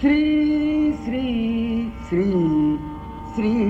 श्री श्री श्री श्री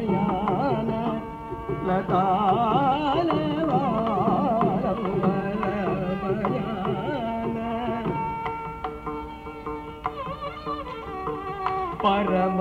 பரமயான லதாலவாரம் பரமயான பரம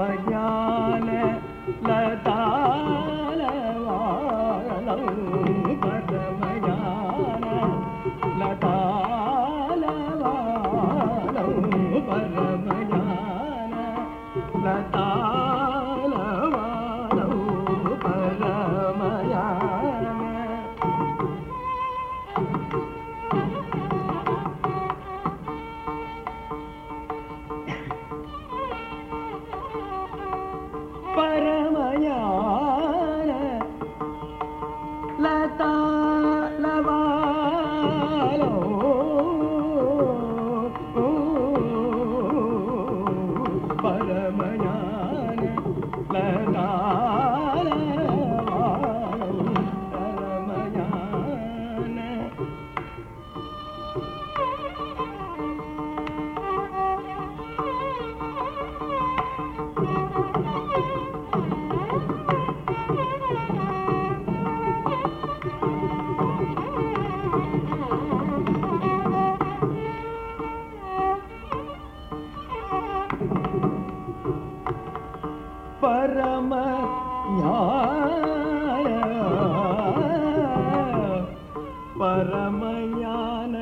பரமயான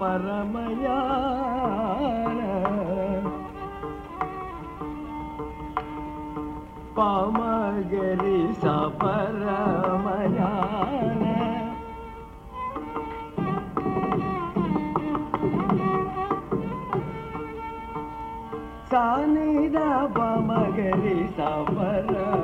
பரமயான பாமகரி சபரமயான சானிதா பாமகரி சபரம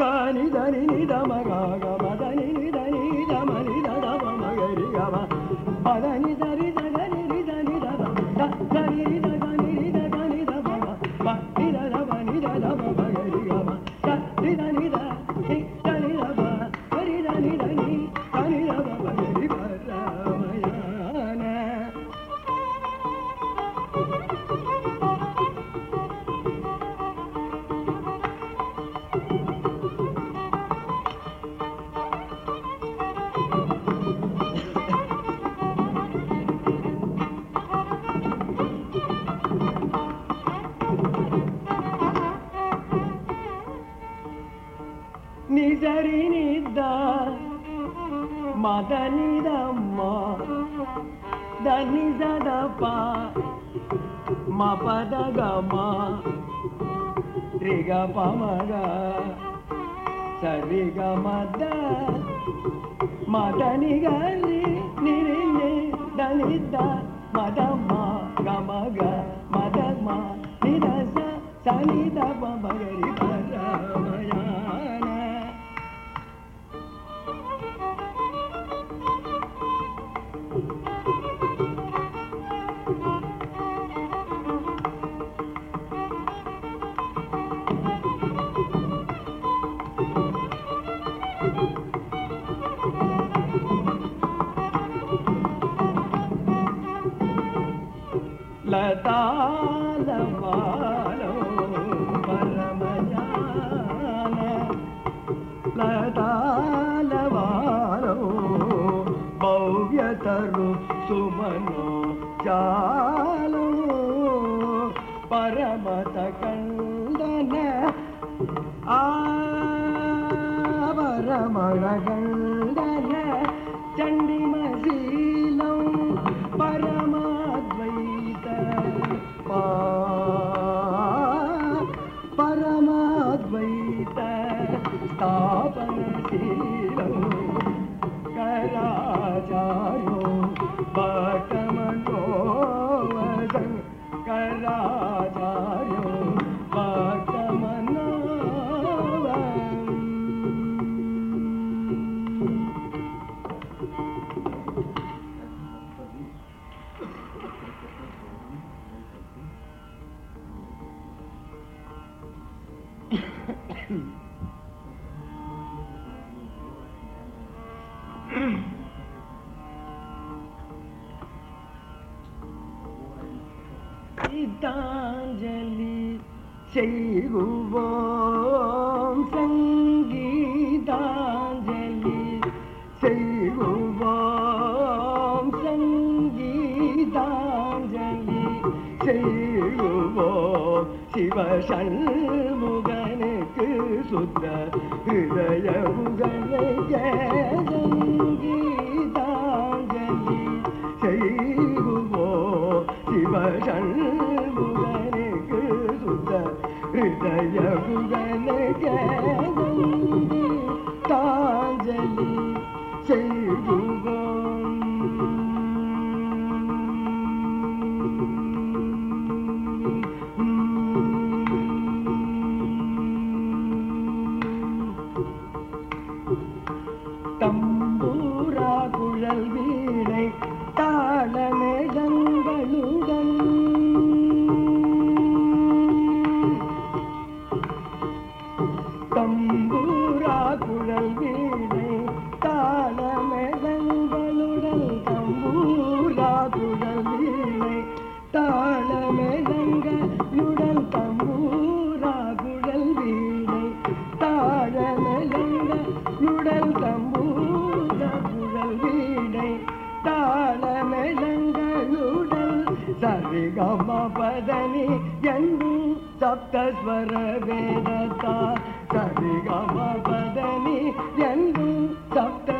దాని దాని నిదమగా మదని Ara ni da ri da ga ri da ri da da da ri da ಮದರಿನಿದ್ದ ಮದನಿದಮ್ಮ ದನಿಸದಪ್ಪ ಮಪದ ಗಮ ರಿಗ ಪಮಗ ಸರಿ ಗಮದ ಮದನಿಗಲಿ ನಿರಿನಿ ದನಿದ್ದ ಮದಮ್ಮ ಗಮಗ ಮದಮ್ಮ ನಿರಸ ಸನಿದ ಪಮಗರಿ सुमनो जा சண்முகனுக்கு சுத்த ஹிருதய முகனீதாங்கலி செய்குவோ சிவ சண்முகனுக்கு சுத்த ஹிருதய முகனீதாஞ்சலி செய்குவோ ಗಾಮನಿ ಎಂದು ಸಪ್ತಸ್ವರ ವೇದತ ಸರಿ ಗಮ ಪದನಿ ಎಂದು ಸಪ್ತ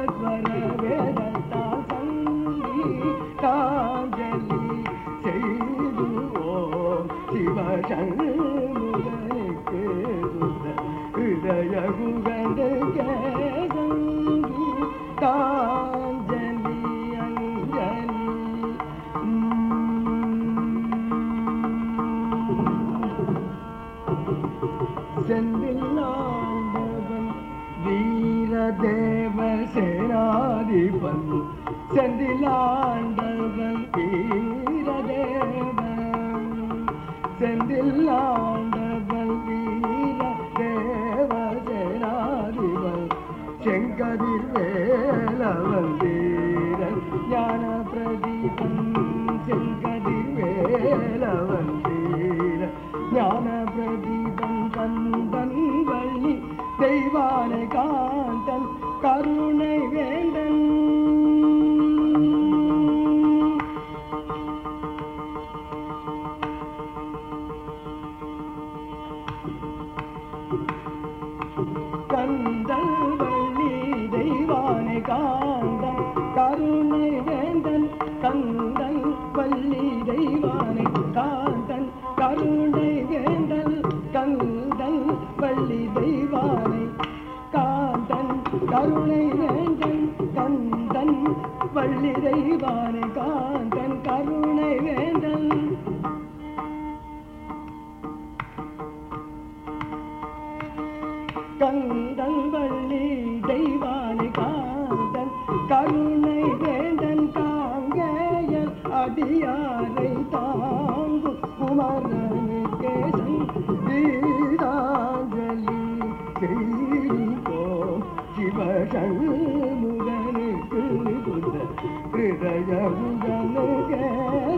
ലവന്തീരൻ ജ്ഞാന പ്രദീപം ചെങ്കതിവേലവൻ அடியாரை தாங்கும் குமரனுக்கே வீராஞ்சலி செய்தோம் சிவசண்முகனுக்கு ஹிருதயமுகனுக்கே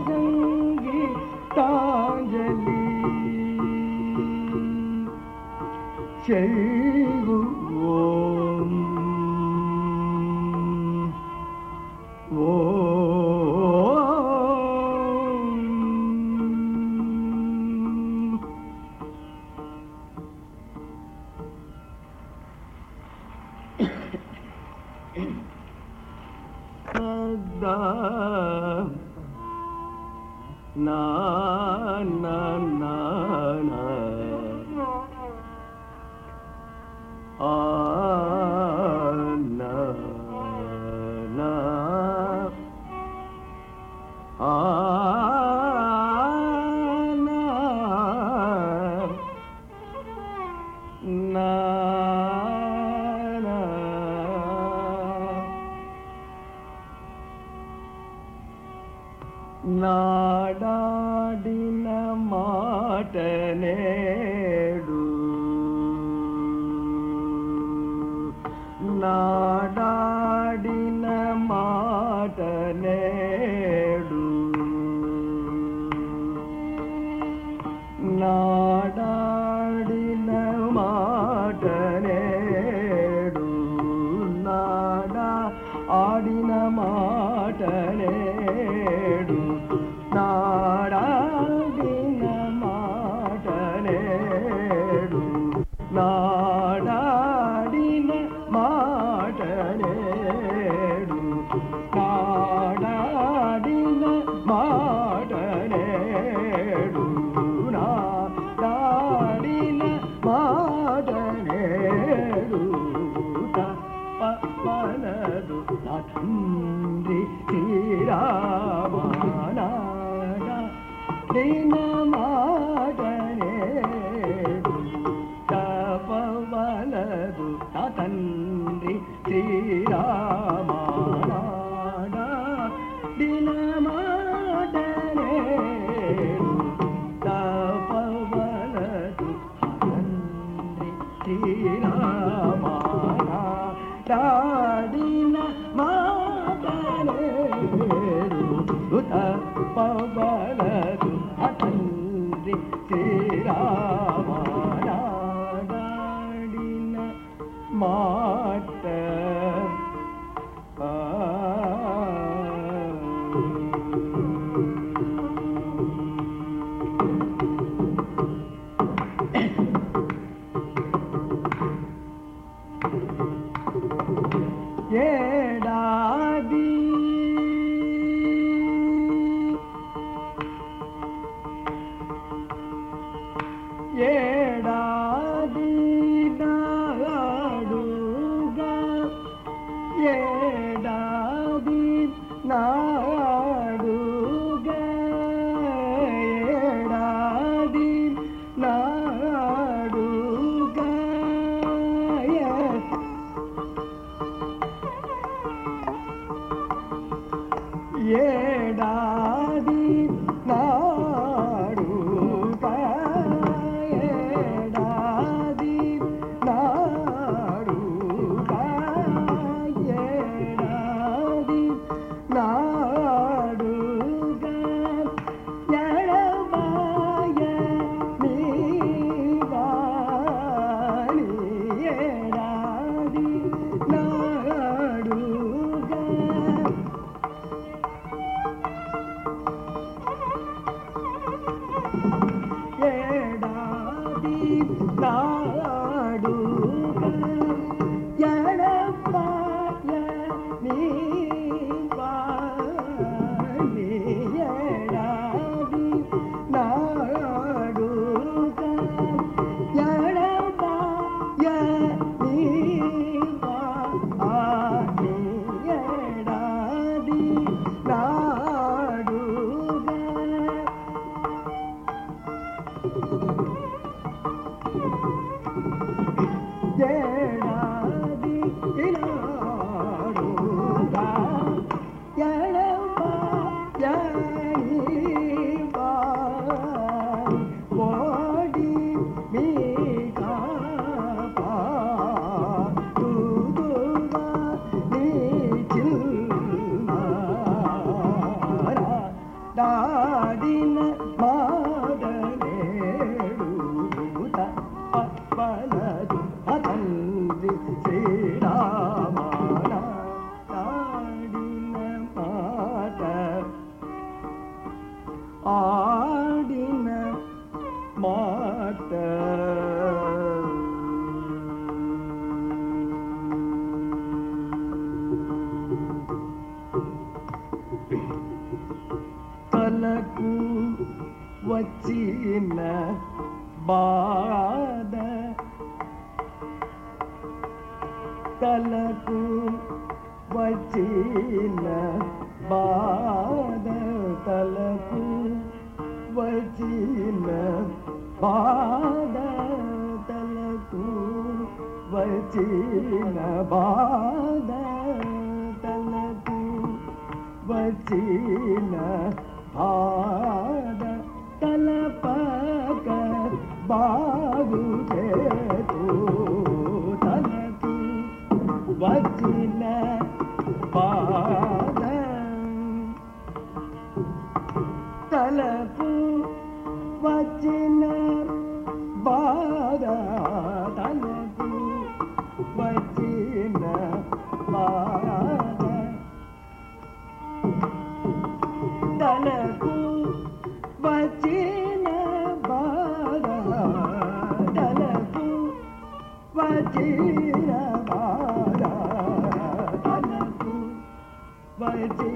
சங்கி தாஞ்சலி செய் Thank you. மா వచ్చిన బాధ తలకు వచ్చిన బాధ తలకు వచ్చిన బాధ తలకు వచ్చిన బాధ తలకు వచ్చిన బాధ బాగు తనకు వచ్చిన బాధ తలకు వచ్చిన బాధ తనకు వచ్చిన బాధ తలకు వచ్చిన வயசு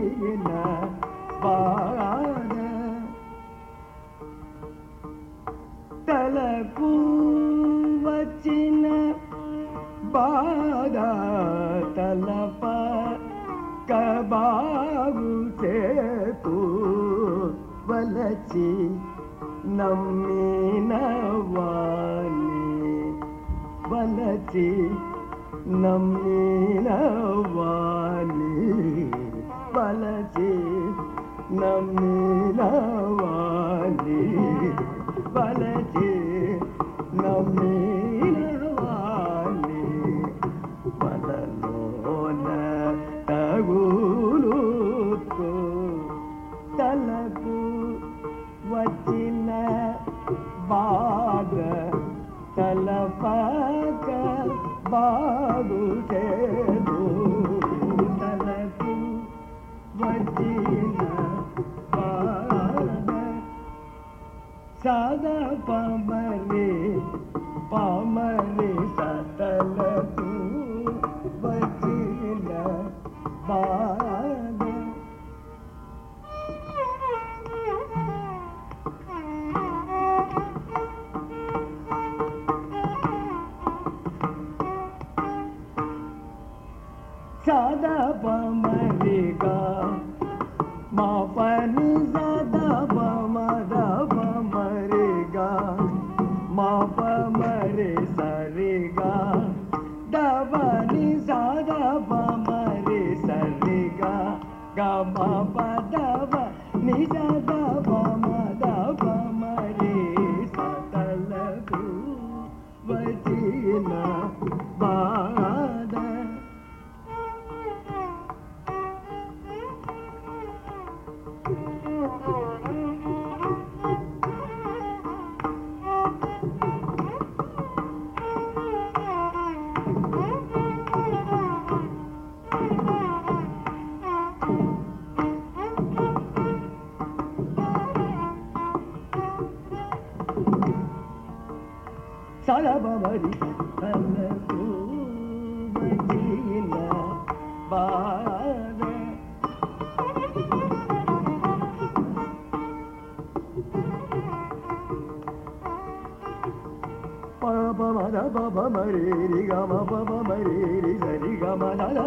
గమ పమ మరే రి సరి గమ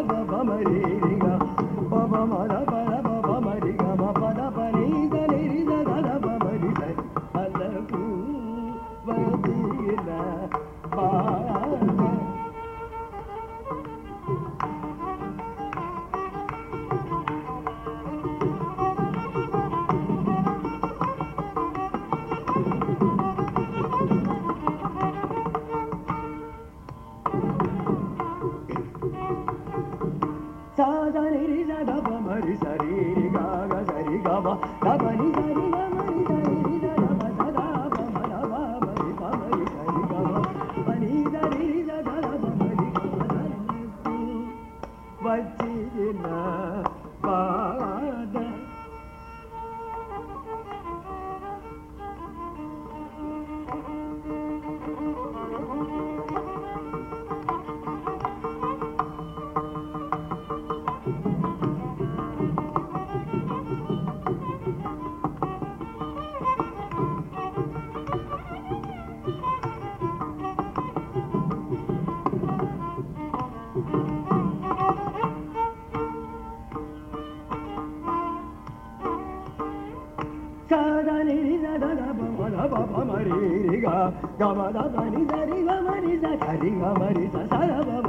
ద పమ రే రి గ పమ మ రిగా గమ దని దరి గమరి సరి గమరి సరవ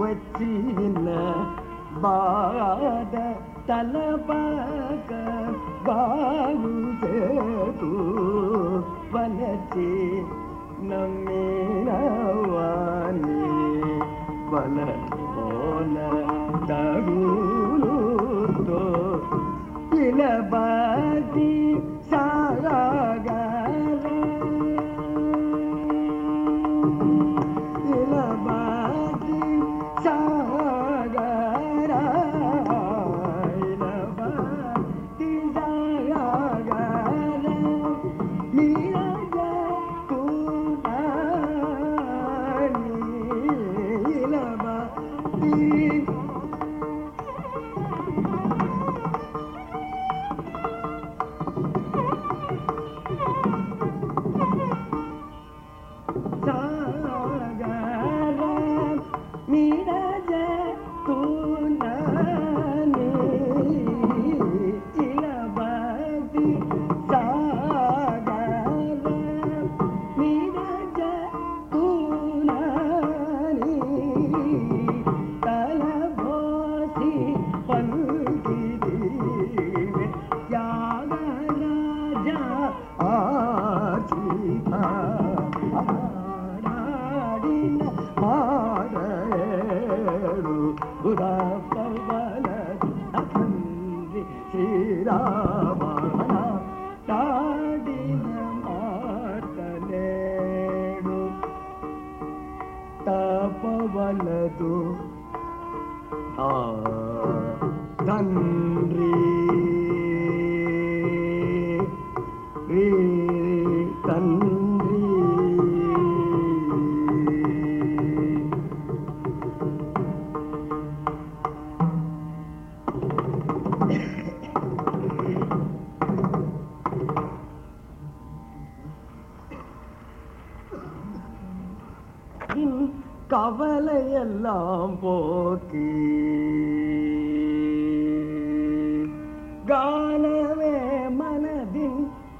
వచ్చిన బాధ తలపా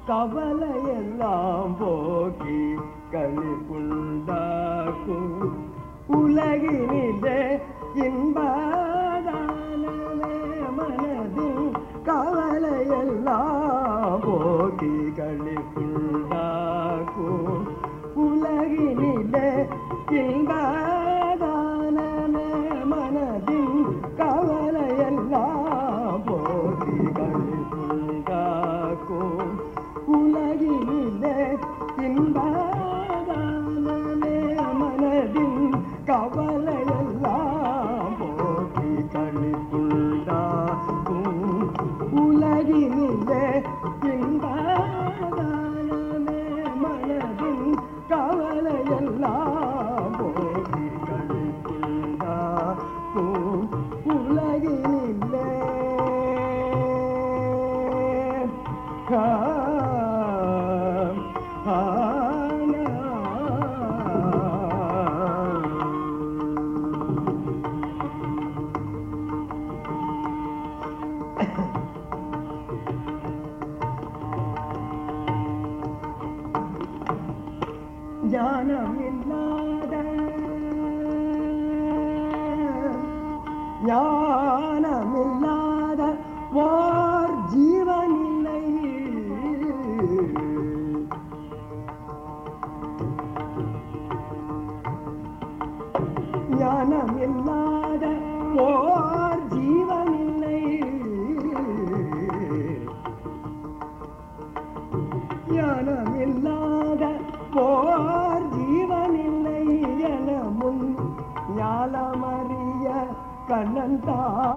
கவலையெல்லாம் போக்கி கனி உண்டாக்கும் உலகினிலே இன்பா का